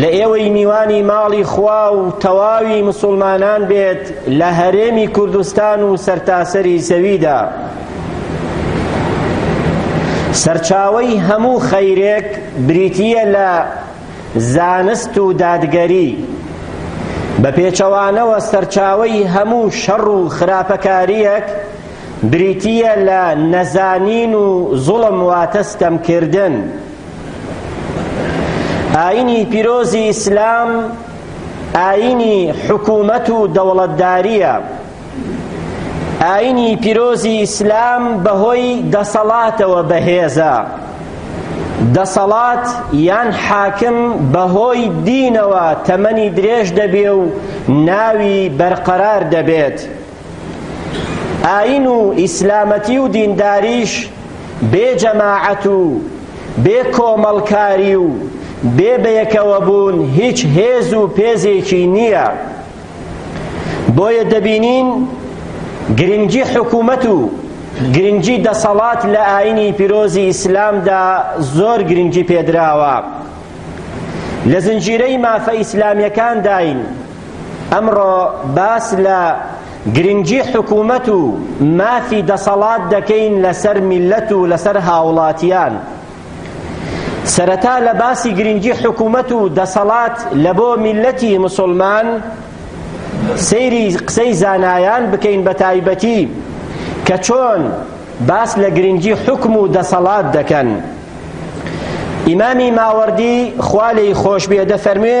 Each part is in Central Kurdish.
لە ئێوەی میوانی ماڵی خوا و تەواوی مسوڵمانان بێت لە هەرێمی کوردستان و سەرتاسەری زەویدا سەرچاوەی هەموو خەیرێک بریتییە لە زانست و دادگەری بە پێچەوانەوە سەرچاوەی هەموو شەڕ و خراپەکاریەک بریتییە لە نەزانین و زوڵم واتە ستەمکردن ئاینی پیرۆزی ئیسلام ئاینی حکوومەت و دەوڵەتداریە ئاینی پیرۆزی ئیسلام بەهۆی دەسەڵاتەوە بەهێزە دەسەڵات یان حاکم بەهۆی دینەوە تەمەنی درێژ دەبێ و ناوی بەرقەرار دەبێت ئاین و ئیسلامەتی و دینداریش بێ جەماعەت و بێ کۆمەڵکاری و بێ بەیەکەوە بوون هیچ هێز و پێزێکی نییە بۆیە دەبینین گرنگی حکوومەت و گرنگی دەسەڵات لە ئاینی پیرۆزی ئیسلامدا زۆر گرنگی پێدراوە لە زنجیرەی مافە ئیسلامیەکانداین ئەمڕۆ باس لە گرنگی حکوومەت و مافی دەسەڵات دەکەین لەسەر میلەت و لەسەر هاوڵاتیان سەرەتا لە باسی گرنگی حکوومەت و دەسەڵات لە بۆ میلەتی مسلمان سەیری قسەی زانایان بکەین بە تایبەتی کە چۆن باس لە گرنگی حکم و دەسەڵات دەکەن ئیمامی ماوەردی خوا لێی خۆش بێ دەفەرموێ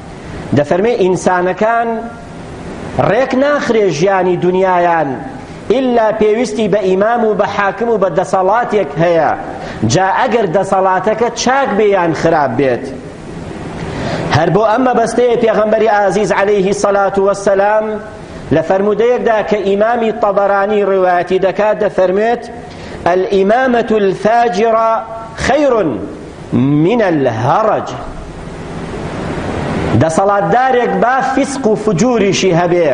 دەفەرمێ ئینسانەکان ڕێک ناخرێ ژیانی دنیایان ئللا پێویستی بە ئیمام و بە حاکم و بە دەسەڵاتێک هەیە جا ئەگەر دەسەڵاتەکە چاک بێ یان خراپ بێت هەر بۆ ئەم مەبەستەیە پێغەمبەری ئازیز عەلەیهی سەلات وەسەلام لە فەرموودەیەکدا کە ئیمامی طەبەرانی ڕوایەتی دەکات دەفەرموێت الإمامة الفاجرة خير من الهرج دەسەڵاتدارێک با فیسق و فجوریشی هەبێ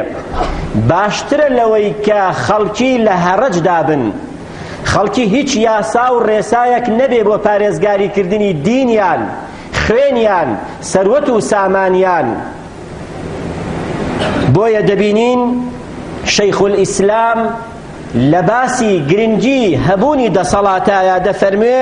باشترە لەوەی کە خەڵکی لە هەڕەجدا بن خەڵکی هیچ یاسا و ڕێسایەک نەبێ بۆ پارێزگاری کردنی دینیان خوێنیان سەروەت و سامانیان بۆیە دەبینین شەیخ الئیسلام لە باسی گرنگی هەبوونی دەسەڵاتایە دەفەرموێ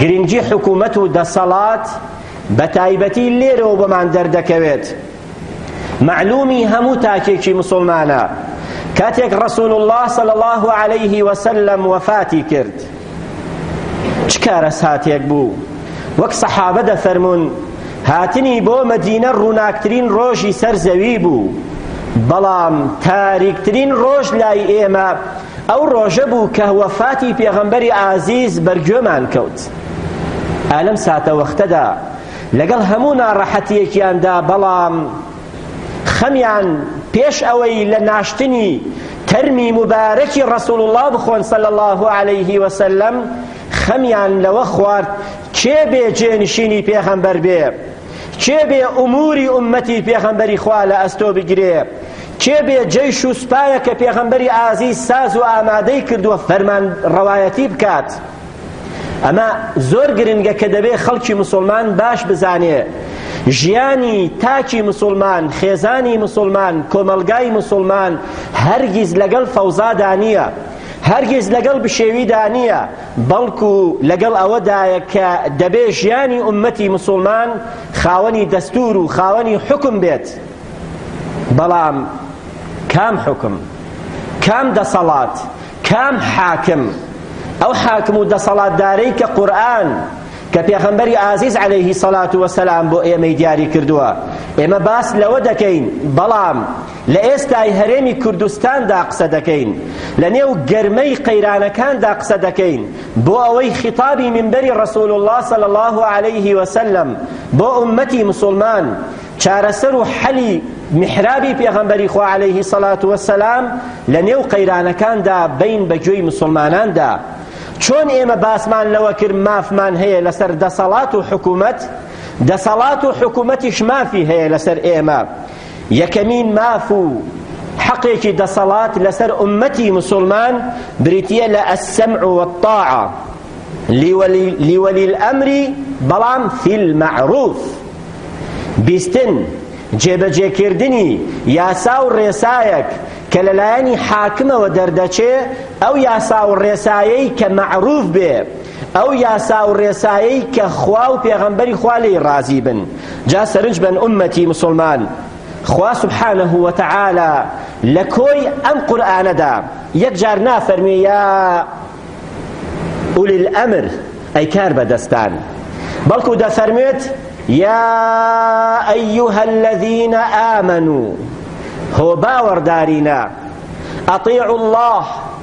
گرنگی حکومەت و دەسەڵات بە تایبەتی لێرەوە بۆمان دەردەکەوێت معلومی هەموو تاکێکی مسلمانە کاتێک رسول الله صلی الله عليه وسلم وفاتی کرد چ کارەساتێک بوو وەک سەحابە دەفەرمون هاتنی بۆ مەدینە ڕووناکترین ڕۆژی سەر زەوی بوو بەڵام تاریکترین ڕۆژ لای ئێمە ئەو ڕۆژە بوو کە وەفاتی پێغەمبەری ئازیز بەرگوێمان کەوت ئالەم ساتە وەختەدا لەگەڵ هەموو ناڕەحەتیەکیاندا بەڵام خەمیان پێش ئەوەی لە ناشتنی تەرمی مبارەکی ڕسول الله بخۆن صلی الله عليه وسلم خەمیان لەوە خوارد کێ بێ جێنشینی پێغەمبەر بێ کێ بێ ئوموری ئوممەتی پێغەمبەری خوا لە ئەستۆ بگرێ کێ بێ جەیش و سوپایە کە پێغەمبەری ئازیز ساز و ئامادەی کردووە فەرمان ڕەوایەتی بکات ئەمە زۆر گرنگە کە دەبێ خەڵکی مسلمان باش بزانێ ژیانی تاکی مسلمان خێزانی مسلمان کۆمەلگای مسلمان هەرگیز لەگەڵ فەوزادا نییە هەرگیز لەگەڵ بشێویدا نییە بەڵکو لەگەڵ ئەوەدایە کە دەبێ ژیانی ئوممەتی مسوڵمان خاوەنی دەستور و خاوەنی حوکم بێت بەڵام کام حوکم کام دەسەڵات کام حاکم ئەو حاکم و دەسەڵاتدارەی کە قورئان کە پێغەمبەری ئازیز عەلەیهی سەڵات وەسەلام بۆ ئێمەی دیاری کردووە ئێمە باس لەوە دەکەین بەڵام لە ئێستای هەرێمی کوردستاندا قسە دەکەین لە نێو گەرمەی قەیرانەکاندا قسە دەکەین بۆ ئەوەی خیتابی منبەری رسول الله صلی الله علیه وسلم بۆ ئومەتی مسلمان چارەسەر و حەلی محرابی پێغەمبەری خوا علیه صلاة وسلام لە نێو قەیرانەکاندا بین بە گوێی مسلماناندا چۆن ئێمە باسمان لەوە کرد مافمان هەیە لەسەر دەسەڵات و حکومەت دەسەڵات و حکومەتیش مافی هەیە لەسەر ئێمە یەکەمین ماف و حەقێکی دەسەڵات لەسەر ئوممەتی مسوڵمان بریتییە لە السمع والطاعە لولی الامر بەڵام فی المعروف بیستن جێبەجێکردنی یاسا و ڕێسایەک کە لەلایەنی حاکمەوە دەردەچێ ئەو یاسا و ڕێسایەی کە مەعروف بێ ئەو یاسا و ڕێسایەی کە خوا و پێغەمبەری خوا لێی ڕازی بن جا سەرنج بەن ئوممەتی موسڵمان خوا سبحانه وتعالی لە کۆی ئەم قورئانەدا یەکجار نافەرموێ یا ئولی الامر ئەی کار بەدەستان بەڵکو دەفەرموێت یا ئەیها الذین آمنوا هۆ باوەڕدارینە ئەطیعوا الله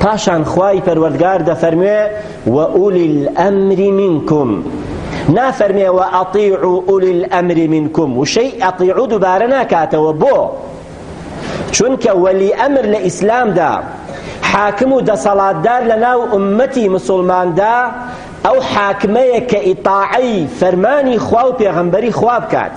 پاشان خوای پەروەردگار دەفەرموێ و ئولی الامر منکم نافەرمێ و ئەطیعو ئولی الامر منکم وشەی ئەطیعو دوبارە ناکاتەوە بۆ چونکە وەلی ئەمر لە ئیسلامدا حاکم و دەسەڵاتدار لە ناو ئومەتی مسلماندا ئەو حاکمەیە کە ئیطاعەی فەرمانی خوا و پێغەمبەری خوا بکات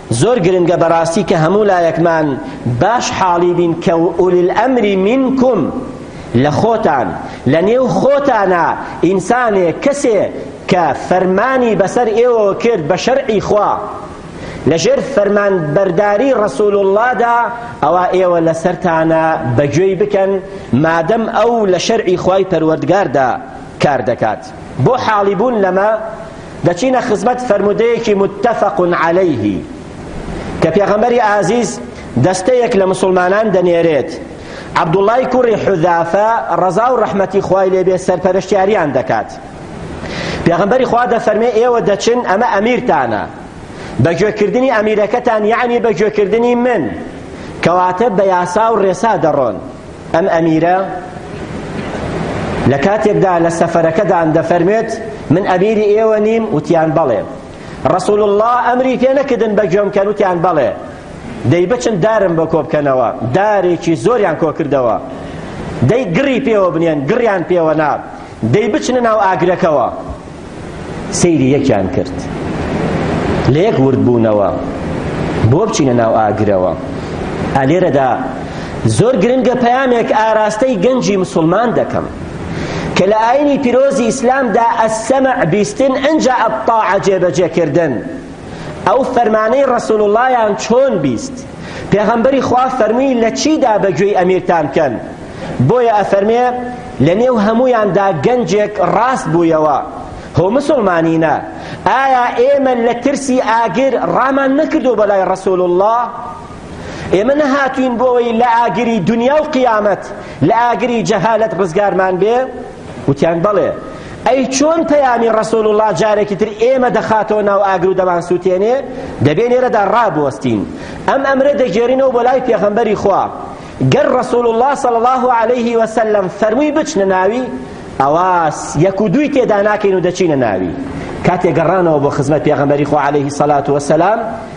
زۆر گرنگە بەڕاستی کە هەموو لایەکمان باش حاڵی بین کە ئولی الامر منکم لە خۆتان لە نێو خۆتانە ئینسانێ کەسێ کە فەرمانی بەسەر ئێوە کرد بە شەرعی خوا لەژێر فەرمان بەرداری ڕسول اللهدا ئەوە ئێوە لەسەرتانە بەگوێی بکەن مادەم ئەو لە شەرعی خوای پەروەردگاردا کار دەکات بۆ حاڵی بوون لەمە دەچینە خزمەت فەرموودەیەکی متفق علیه کە پێغەمبەری ئازیز دەستەیەک لە مسلمانان دەنێرێت عەبدوڵای کوڕی حذافە ڕەزا و ڕەحمەتی خوای لێبێ سەرپەرشتیاریان دەکات پێغەمبەری خوا دەفەرمێ ئێوە دەچن ئەمە ئەمیرتانە بەگوێکردنی ئەمیرەکەتان یعنی بەگوێکردنی من کەواتە بە یاسا و ڕێسا دەڕۆن ئەم ئەمیرە لە کاتێکدا لە سەفەرەکەدان دەفەرمێت من ئەمیری ئێوە نیم وتیان بەڵێ ڕسول الله ئەمری پێ نەکردن بە گوێم کەن وتیان بەڵێ دەی بچن دارم بۆ کۆ بکەنەوە دارێکی زۆریان کۆ کردەوە دەی گڕی پێوە بنێن گڕیان پێوە نا دەی بچنە ناو ئاگرەکەوە سەیری یەکیان کرد لە یەک ورد بوونەوە بۆ بچینە ناو ئاگرەوە ئالێرەدا زۆر گرنگە پەیامێک ئاراستەی گەنجی مسلمان دەکەم کە لە ئاینی پیرۆزی ئیسلامدا ئەسەمع بیستن ئەنجا ئەتاعە جێبەجێکردن ئەو فەرمانەی ڕسول اللهیان چۆن بیست پێغەمبەری خوا فەرمووی لە چیدا بە گوێی ئەمیرتان بکەن بۆیە ئەفەرمێ لە نێو هەموویاندا گەنجێک ڕاست بوویەوە هۆ مسلمانینە ئایا ئێمە لە ترسی ئاگر ڕامان نەکردو بەلای ڕسول الله ئێمە نەهاتوین بۆەوەی لە ئاگری دنیا و قیامەت لە ئاگری جەهالەت ڕزگارمان بێ وتیان بەڵێ ئەی چۆن پەیامی ڕەسۆڵ اللە جارێکی تر ئێمە دەخاتەوە ناو ئاگرو دەمان سوتێنێ دەبێ لێرەدا ڕابوەستین ئەم ئەمرە دەگێرینەوە بۆ لای پێغەمبەری خوا گەر ڕەسۆڵ اللە صلی اللە علیه وسلم فەرمووی بچنە ناوی ئەوا یەک و دووی تێدا ناکەین و دەچینە ناوی کاتێ گەڕانەوە بۆ خزمەت پێغەمبەری خوا علیه الصلاة والسلام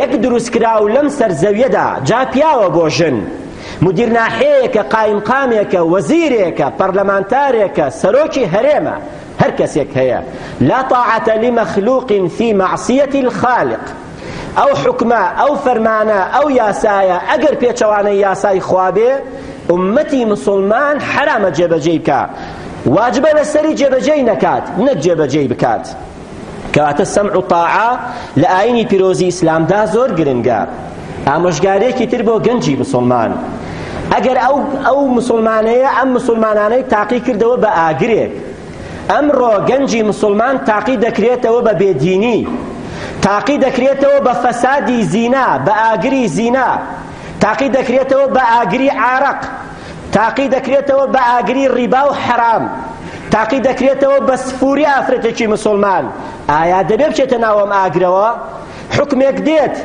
یەک دروستکراو لەم سەر زەویەدا جا پیاوە بۆ ژن مدیر ناحێیەکە قایمقامێکە وەزیرێکە پەرلەمانتارێکە سەرۆکی هەرێمە هەر کەسێک هەیە لا طاعەتە لمەخلوق فی معصیەتی الخالق ئەو حکمە ئەو فەرمانە ئەو یاسایە ئەگەر پێچەوانەی یاسای خوابێ ئومەتی مسلمان حرامە جێبەجێی بکە واجبە لەسەری جێبەجێی نەکات نەک جێبەجێی بکات کەواتە سەمع و تاعە لە ئاینی پیرۆزی ئیسلامدا زۆر گرنگە ئامۆژگارێکی تر بۆ گەنجی مسلمان ئەگەر ئەو ئەو مسلمانەیە ئەم مسلمانانەی تاقی کردەوە بە ئاگرێک ئەمڕۆ گەنجی مسلمان تاقی دەکرێتەوە بە بێدینی تاقی دەکرێتەوە بە فەسادی زینا بە ئاگری زینا تاقی دەکرێتەوە بە ئاگری عارەق تاقی دەکرێتەوە بە ئاگری ڕیبا و حەرام تاقی دەکرێتەوە بە سفوری ئافرەتێکی مسلمان ئایا دەبێ بچێتە ناو ئەم ئاگرەوە حکمێک دێت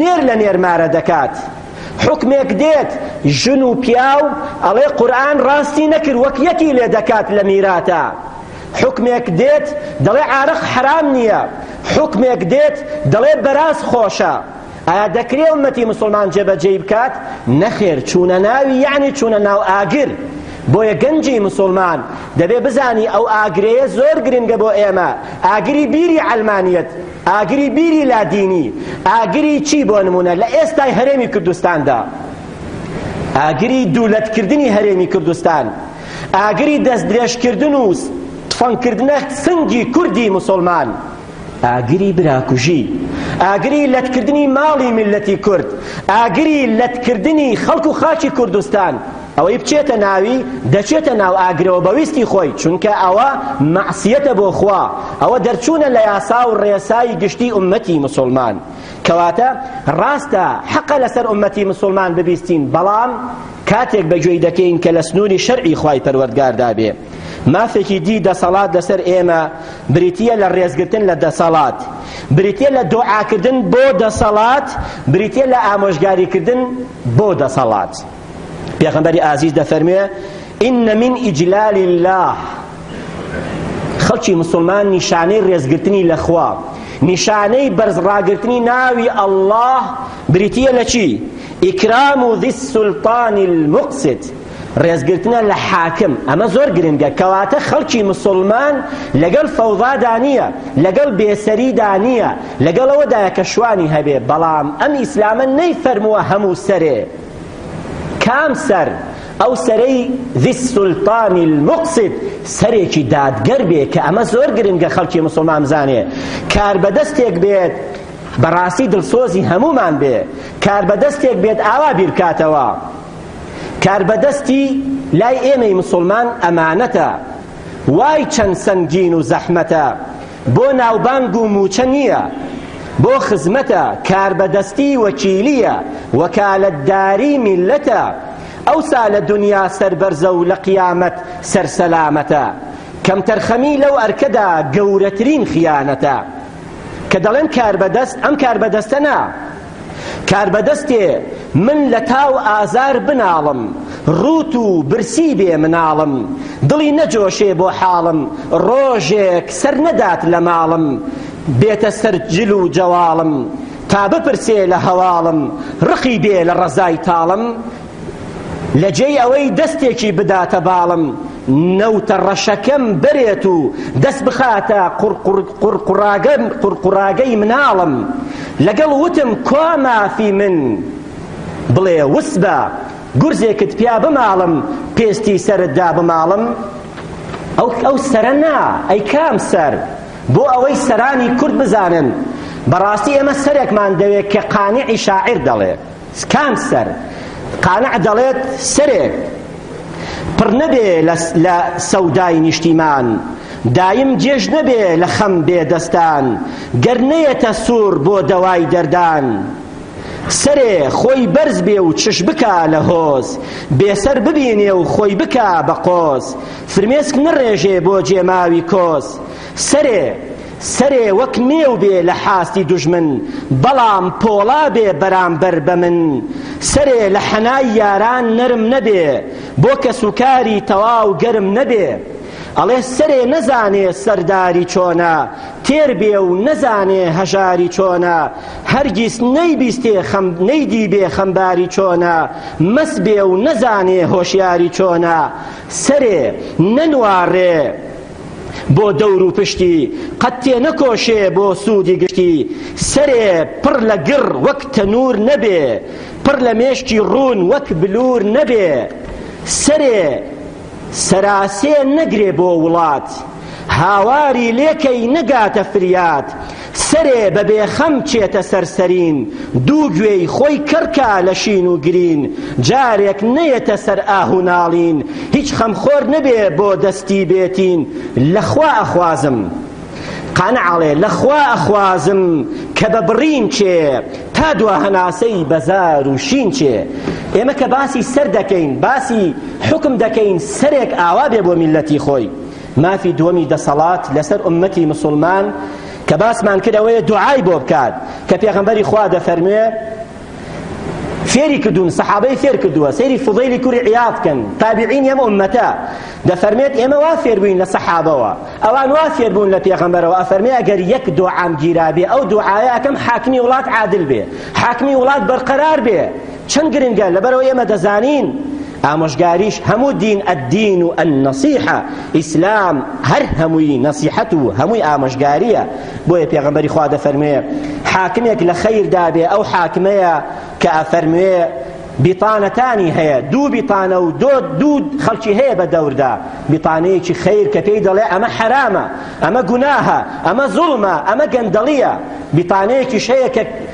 نێر لە نێر مارە دەکات حکمێک دێت ژن و پیاو ئەڵێ قورآن ڕاستی نەکرد وەک یەکی لێ دەکات لە میراتە حکمێک دێت دەڵێ عارق حرام نییە حکمێک دێت دەڵێ بەراز خۆشە ئایا دەکرێ ئوممەتی موسڵمان جێبەجێی بکات؟ نەخێر، چوونە ناوی یەعنی چوونە ناو ئاگر، بۆیە گەنجی موسڵمان دەبێ بزانی ئەو ئاگرەیە زۆر گرنگە بۆ ئێمە، ئاگری بیری عەلمانیەت، ئاگری بیری لادینی، ئاگری چی بۆ نموونە لە ئێستای هەرێمی کوردستاندا، ئاگری دوولەتکردنی هەرێمی کوردستان، ئاگری دەستدرێژکردن و تفەنگکردنە سنگی کوردی موسڵمان. ئاگری براکوژی، ئاگری لەتکردنی ماڵی میللەتی کورد، ئاگری لەتکردنی خەڵک و خاکی کوردستان، ئەوەی بچێتە ناوی دەچێتە ناو ئاگرەوە بە ویستی خۆی، چونکە ئەوە مەعسیەتە بۆ خوا، ئەوە دەرچوونە لە یاسا و ڕێسای گشتی ئوممەتی مسوڵمان. کەواتە ڕاستە حەقە لەسەر ئوممەتی مسوڵمان ببیستین، بەڵام کاتێک بە گوێی دەکەین کە لە سنووری شەرعی خوای پەروەردگاردا بێ مافێکی دی دەسەڵات لەسەر ئێمە بریتییە لە ڕێزگرتن لە دەسەڵات، بریتییە لە دۆعاکردن بۆ دەسەڵات، بریتییە لە ئامۆژگاریکردن بۆ دەسەڵات. پێغەمبەری ئازیز دەفەرموێ ئین من ئیجلال الله خەڵکی مسلمان نیشانەی ڕێزگرتنی لە خوا نیشانەی بەرزڕاگرتنی ناوی ئەڵڵاه بریتییە لە چی؟ ئیکرام و ذی السلطان المقسط ڕێزگرتنە لە حاکم ئەمە زۆر گرنگە کەواتە خەڵکی مسوڵمان لەگەڵ فەوضادا نییە لەگەڵ بێسەریدا نییە لەگەڵ ئەوەدایە کە شوانی هەبێ بەڵام ئەم ئیسلامە نەیفەرمووە هەموو سەرێ کام سەر ئەو سەرەی ذی السلطان المقصد سەرێکی دادگەر بێ کە ئەمە زۆر گرنگە خەڵکی مسوڵمان بزانێ کار بەدەستێک بێت بەڕاستی دڵسۆزی هەمومان بێ کار بەدەستێک بێت ئاوا بیرکاتەوە کاربەدەستی لای ئێمەی مسوڵمان ئەمانەتە وای چەند سەنگین و زەحمەتە بۆ ناوبانگ و موچە نییە بۆ خزمەتە کاربەدەستی وەکیلیە وەکالەتداری میلەتە ئەوسا لە دنیا سەربەرزە و لە قیامەت سەرسەلامەتە کەمتەرخەمی لەو ئەرکەدا گەورەترین خیانەتە کە دەڵێن کاربەدەست ئەم کاربەدەستە نا کاربەدەستێ من لە تا و ئازار بناڵم ڕووت و برسی بێ مناڵم دڵی نەجۆشێ بۆ حاڵم ڕۆژێک سەر نەدات لە ماڵم بێتە سەر جل و جەواڵم تا بپرسێ لە هەواڵم ڕقی بێ لە ڕەزای تاڵم لە جێی ئەوەی دەستێکی بداتە باڵم نەوتە ڕەشەکەم بەرێت و دەست بخاتە قوڕقوڕاگەی مناڵم لەگەڵ وتم کوا مافی من بڵێ وس بە گورزێکت پیا بماڵم پێستی سەرت دا بماڵم ئەو ئەو سەرە نا ئەی کام سەر بۆ ئەوەی سەرانی کورد بزانن بەڕاستی ئێمە سەرێکمان دەوێت کە قانعی شاعر دەڵێ کام سەر؟ قانع دەڵێت سەرێک پڕ نەبێ لە سەودای نیشتیمان، دایم گێژ نەبێ لە خەم بێ دەستان، گەر نەیەتە سووڕ بۆ دەوای دەردان، سەرێ خۆی بەرز بێ و چش بکا لە هۆز، بێسەر ببینێ و خۆی بکا بە قۆز، فرمێسک نەڕێژێ بۆ جێماوی کۆز، سەرێ سەرێ وەک نێو بێ لە حاستی دوژمن بەڵام پۆڵا بێ بەرامبەر بە من سەرێ لە حەنای یاران نەرم نەبێ بۆ کەس و کاری تەواو گەرم نەبێ ئەڵێ سەرێ نەزانێ سەرداری چۆنە تێر بێ و نەزانێ هەژاری چۆنە هەرگیز نەیبیستێ خەم نەیدی بێ خەمباری چۆنە مەس بێ و نەزانێ هۆشیاری چۆنە سەرێ نەنواڕێ بۆ دەور و پشتی قەت تێ نەکۆشێ بۆ سوودی گشتی سەرێ پڕ لە گڕ وەک تەنوور نەبێ پڕ لە مێشکی ڕوون وەک بلور نەبێ سەرێ سەراسێ نەگرێ بۆ وڵات هاواری لێکەی نەگاتە فریاد سەرێ بە بێخەم چێتە سەر سەرین دوو گوێی خۆی کڕ کا لە شین و گرین جارێک نەیەتە سەر ئاه و ناڵین هیچ خەمخۆر نەبێ بۆ دەستی بێتین لە خوا ئەخوازم قانع ئەڵێ لە خوا ئەخوازم کە بە بڕین چێ تا دوا هەناسەی بەزار و شین چێ ئێمە کە باسی سەر دەکەین باسی حوکم دەکەین سەرێک ئاوا بێ بۆ میلەتی خۆی مافی دووەمی دەسەڵات لەسەر ئوممەتی مسوڵمان کە باسمان کرد ئەوەیە دوعای بۆ بکات کە پێغەمبەری خوا دەفەرموێ فێری کردوون سەحابەی فێر کردووە سەیری فضەیلی کوری عیاض بکەن تابعین یەم ئومەتە دەفەرمێت ئێمە وا فێر بووین لە سەحابەوە ئەوان وا فێر بوون لە پێغەمبەرەوە ئەفەرمێ ئەگەر یەک دوعام گیرابێ ئەو دوعایە ئەکەم حاکمی وڵات عادل بێ حاکمی وڵات بەرقەرار بێ چەند گرنگە لەبەرەوە ئێمە دەزانین ئامۆژگاریش هەموو دین الدین النصیحە ئیسلام هەر هەمووی نەسیحەت و هەمووی ئامۆژگارییە بۆیە پێغەمبەری خوا دەفەرموێ حاکمێک لە خەیردا بێ ئەو حاکمەیە کە ئەفەرموێ بیتانەتانی هەیە دوو بیتانە و دۆ دوو خەڵکی هەیە بە دەوردا بیتانەیەکی خیر کە پێی دەڵێ ئەمە حرامە ئەمە گوناهە ئەمە زوڵمە ئەمە گەندەڵیە بیتانەیەکیش هەیە کە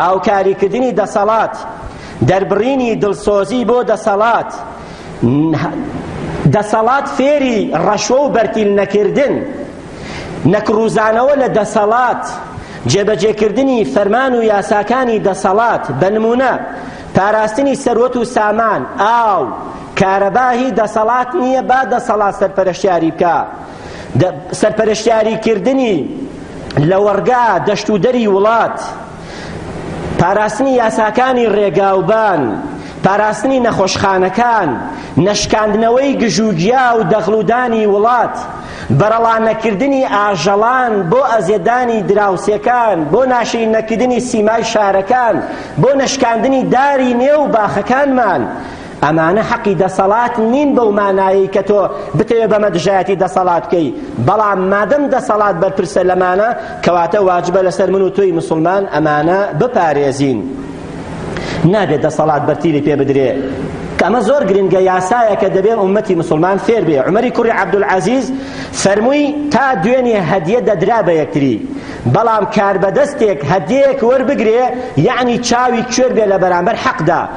هاوکاریکردنی دەسەڵات دەربڕینی دڵسۆزی بۆ دەسەڵات دەسەڵات فێری ڕەشوە و بەرتیل نەکردن نەکڕوزانەوە لە دەسەڵات جێبەجێکردنی فەرمان و یاساکانی دەسەڵات بە نمونە پاراستنی سەروەت و سامان ئاو کارەبا هی دەسەڵات نییە با دەسەڵات سەرپەرشتیاری بکە سەرپەرشتیاریکردنی لەوەڕگا دەشت و دەری وڵات پاراستنی یاساکانی ڕێگاوبان پاراستنی نەخۆشخانەکان نەشکاندنەوەی گژوگیا و دەغڵودانی وڵات بەرەڵانەکردنی ئاژەڵان بۆ ئەزێدانی دراوسێکان بۆ ناشرین نەکردنی سیمای شارەکان بۆ نەشکاندنی داری نێو باخەکانمان ئەمانە حەقی دەسەڵات نین بەو مانایەی کە تۆ بتەوێ بەمە دژایەتی دەسەڵات بکەی بەڵام مادەم دەسەڵات بەرپرسە لەمانە کەواتە واجبە لەسەر من و تۆی مسلمان ئەمانە بپارێزین نابێت دەسەڵات بەرتیلی پێ بدرێ کەمە زۆر گرنگە یاسایە کە دەبێ ئومەتی مسلمان فێر بێ عمەری کوڕی عەبدولعەزیز فەرمووی تا دوێنێ هەدیە دەدرا بە یەکتری بەڵام کاربەدەستێک هەدیەیەک وەربگرێ یعنی چاوی کوێر بێ لە بەرامبەر حەقدا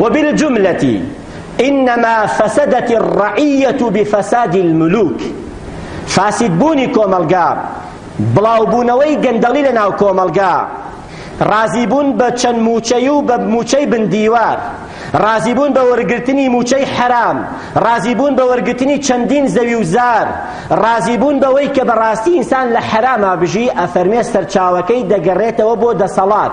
وبالجملة إنما فسدت الرعية بفساد الملوك فاسد بونی کۆمەڵگا بڵاوبوونەوەی گەندەڵی لە ناو کۆمەڵگا ڕازیبوون بە چەند موچەی و بە موچەی بندیوار ڕازیبوون بە وەرگرتنی موچەی حەرام ڕازیبوون بە وەرگرتنی چەندین زەوی و زار ڕازیبوون بەوەی کە بەڕاستی ئینسان لە حەراما بژی ئەفەرمێ سەرچاوەکەی دەگەڕێتەوە بۆ دەسەڵات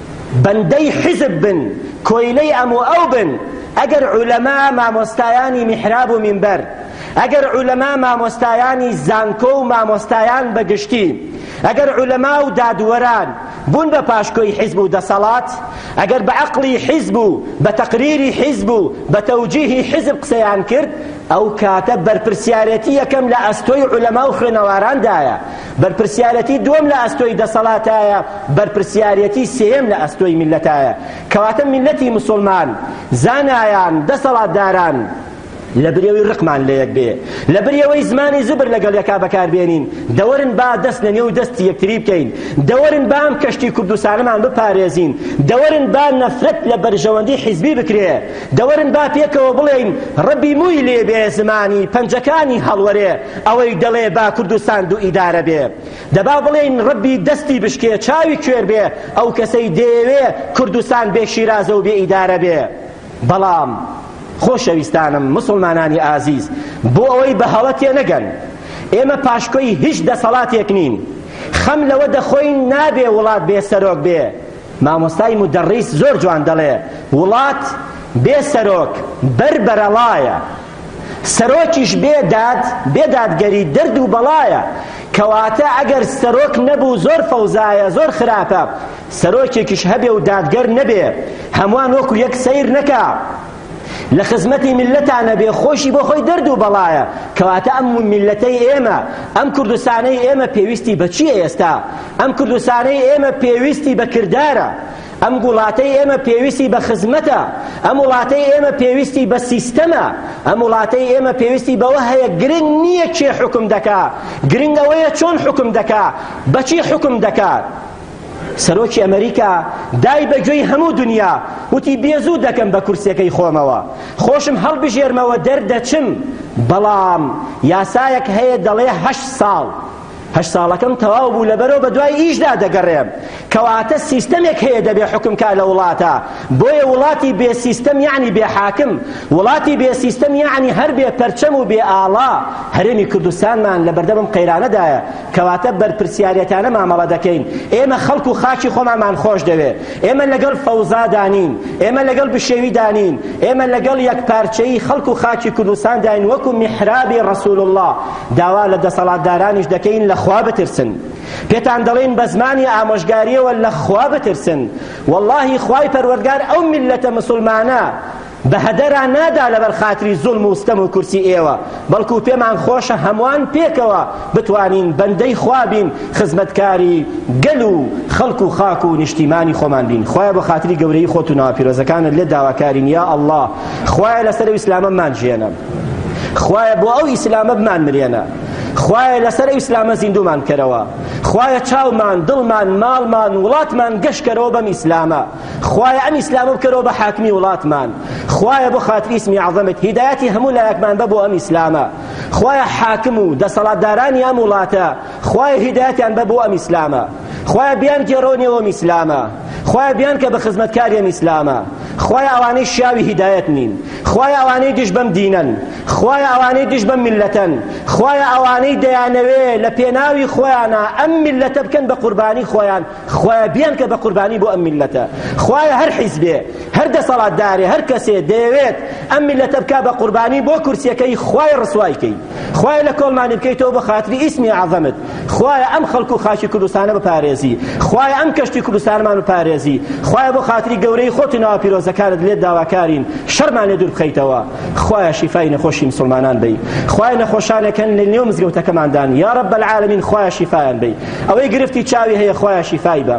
بەندەی حیزب بن کۆیلەی ئەم و ئەو بن ئەگەر عولەما مامۆستایانی میحراب و مینبەر ئەگەر عولەما مامۆستایانی زانکۆ و مامۆستایان بە گشتی ئەگەر عولەما و دادوەران بوون بە پاشکۆی حیزب و دەسەڵات ئەگەر بە عەقڵی حیزب و بە تەقریری حیزب و بە تەوجیهی حیزب قسەیان کرد ئەو کاتە بەرپرسیارێتی یەکەم لە ئەستۆی عولەما و خوێنەواراندایە بەرپرسیارەتی دووەم لە ئەستۆی دەسەڵاتایە، بەرپرسیارەتی سێیەم لە ئەستۆی میللەتایە. کەواتە میللەتی مسوڵمان، زانایان، دەسەڵاتداران، لە برێوی ڕقمان لە یەک بێ، لە برێوەی زمانی زبر لەگەڵ یەکا بەکار بێنین، دەوەرن با دەست لە نێو دەستی یەکتری بکەین، دەوەرن با ئەم کەشتی کوردستانەمان بپارێزین، دەوەرن با نەفرەت لە بەرژەوەندی حیزبی بکرێ، دەوەرن با پێکەوە بڵێین ڕەبی مووی لێ بێ زمانی پەنجەکانی هەڵوەرێ. ئەوەی دەڵێ با کوردستان دوو ئیدارە بێ دەبا بڵێین ڕەبی دەستی بشکێ چاوی کوێر بێ ئەو کەسەی دەیەوێ کوردستان بێ شیرازە و بێ ئیدارە بێ بەڵام خۆشەویستانم مسلمانانی ئازیز بۆ ئەوەی بە هەڵە تێنەگەن ئێمە پاشکۆی هیچ دەسەڵاتێک نین خەم لەوە دەخۆین نابێ وڵات بێ سەرۆک بێ مامۆستای مدەڕیس زۆر جوان دەڵێ وڵات بێ سەرۆک بەر بەرەڵایە سەرۆکیش بێ داد بێ دادگەری دەرد و بەڵایە کەواتە ئەگەر سەرۆک نەبوو زۆر فەوزایە زۆر خراپە سەرۆکێکیش هەبێ و دادگەر نەبێ هەمووان وەکو یەک سەیر نەکا لە خزمەتی میلەتانە بێ خۆشی بۆ خۆی دەرد و بەڵایە کەواتە ئەم میلەتەی ئێمە ئەم کوردستانەی ئێمە پێویستی بەچیە ئێستا ئەم کوردستانەی ئێمە پێویستی بە کردارە ئەم گوڵاتەی ئێمە پێویستی بە خزمەتە ئەم وڵاتەی ئێمە پێویستی بە سیستەمە ئەم وڵاتەی ئێمە پێویستی بەوە هەیە گرنگ نییە کێ حکم دەکا گرنگ ئەوەیە چۆن حکم دەکا بەچی حکم دەکات سەرۆکی ئەمریکا دای بە گوێی هەموو دنیا وتی بێزوو دەکەم بە کورسەکەی خۆمەوە خۆشم هەڵبژێرمەوە دەردەچم بەڵام یاسایەک هەیە دەڵێ هەشت ساڵ هەشت ساڵەکەم تەواو بوو لەبەرەوە بە دوای ئیشدا دەگەڕێم کەواتە سیستەمێک هەیە دەبێ حکم کا لە وڵاتە بۆیە وڵاتی بێ سیستەم یعنی بێ حاکم وڵاتی بێ سیستەم یعنی هەر بێ پەرچەم و بێ ئاڵا هەرێمی کوردستانمان لە بەردەمم قەیرانەدایە کەواتە بەرپرسیارەتانە مامەڵە دەکەین ئێمە خەڵک و خاچی خۆمانمان خۆش دەوێ ئێمە لەگەڵ فەوزا دانین ئێمە لەگەڵ بشێوی دانین ئێمە لەگەڵ یەک پارچەی خەڵک و خاچی کوردستان داین وەکو میحرابی رسول الله داوا لە دەسەڵاتدارانیش دەکەین لە خوا بترسن پێتان دەڵێن بە زمانی ئامۆژگاریەوە لە خوا بترسن واللهی خوای پەروەردگار ئەو میلەتە مسلمانە بە هەدەرا نادا لەبەر خاتری زوڵم و ستەم و کورسی ئێوە بەڵکو پێمان خۆشە هەمووان پێکەوە بتوانین بەندەی خوا بین خزمەتکاری گەل و خەڵک و خاک و نیشتیمانی خۆمان بین خوایە بە خاتری گەورەی خۆت و ناوە پیرۆزەکانت لێ داواکارین یا ئەڵڵا خوایە لەسەر ئیسلامەمان ژێنە خوایە بۆ ئەو ئیسلامە بمان مرێنە خوایە لەسەر ئەو ئیسلامە زیندومان بکەرەوە خوایە چاومان دڵمان ماڵمان وڵاتمان گەشکەرەوە بەم ئیسلامە خوایە ئەم ئیسلامە بکەرەوە بە حاکمی وڵاتمان خوایە بۆ خاتری اسمی عظمت هیدایەتی هەموو لایەکمان بە بۆ ئەم ئیسلامە خوایە حاکم و دەسەڵاتدارانی ئەم وڵاتە خوایە هیدایەتیان بە بۆ ئەم ئیسلامە خوایە بیان گێڕەوە نێوەم ئیسلامە خوایە بیان کە بە خزمەتکاری ئەم ئیسلامە خوایە ئەوانەی شیاوی هیدایەت نین خوایە ئەوانەی دژ بەم دینەن خوایە ئەوانەی دژ بەم میلەتەن خوایە ئەوانەی دەیانەوێ لە پێناوی خۆیانە ئەم میلەتە بکەن بە قوربانی خۆیان خوایە بیانکە بە قوربانی بۆ ئەم میللەتە خوایە هەر حیزبێ هەر دەسەڵاتدارێ هەر کەسێ دەیەوێت ئەم میللەتە بکا بە قوربانی بۆ کورسیەکەی خوایە ڕسوای کەی خوایە لە کۆڵمانی بکەیتەوە بە خاتری ئیسمی عەزەمت خوایە ئەم خەڵک و خاکی کوردستانە بپارێزی خوایە ئەم کەشتی کوردستانمان بپارێزی خوایە بۆ خاتری گەورەی خۆت و ناوە پیرۆزەکانت لێت داواکارین شەرمان لێ دوور بخەیتەوە خوایە شیفای نەخۆشی مسلمانان بەی خوای نەخۆشانەکەن لە نێو مزگەوتەکەماندان یا رب العالمین خوایە شیفایان بەی ئەوەی گرفتی چاوی هەیە خوایە شیفای بە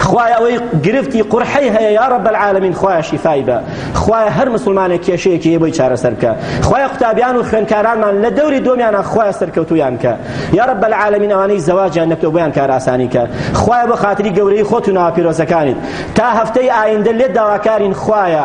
خوای ئەوەی گرفتی قورحەی هەیە یا رب العالمین خوای شیفای بە خوای هەر مسلمانێک کێشەیەکی بۆی چارەسەر بکە خوای قوتابیان و خوێندکارانمان لە دەوری دۆمیانە خوای سەرکەوتویان کە یا رب العالمین ئەوانەی زەواجیان نەکتو بۆیان کاراسانی کە خوای بۆ خاتری گەورەی خۆت و ناوە پیرۆزەکانیت تا هەفتەی ئایندە لێت داواکارین خوایە